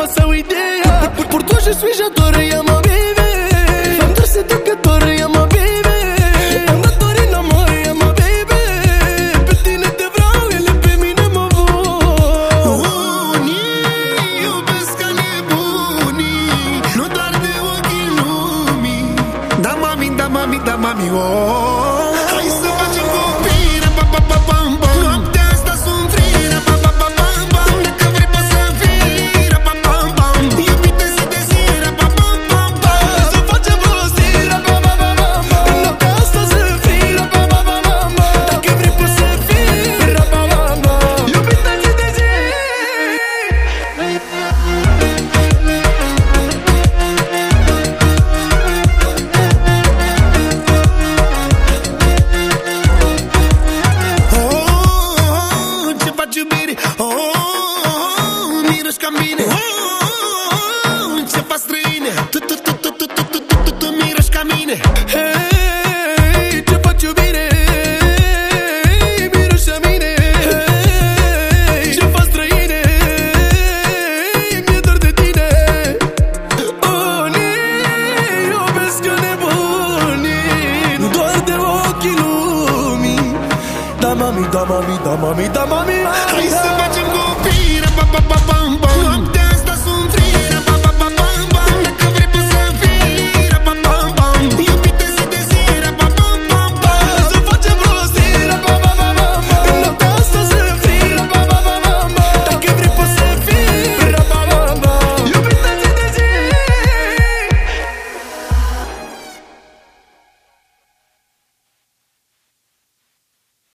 uma maçã ideia Por, por tu je suis j'adore e amo baby Fam tu se duke dore e Am dat dore la mor e amo baby Pe tine te vreau, ele pe mine mă vor. Unii iubesc ca nebunii Nu doar de ochii lumii. Da mami, da mami, da mami, oh. Miroși ca mine Hei, ce faci iubire? Hei, miroși a mine Hei, ce faci străine? Hei, mi-e dor de tine. Unii iubesc ca nebunii. Nu doar de ochii lumii. Da mami, da mami, da mami, da mami. Hai să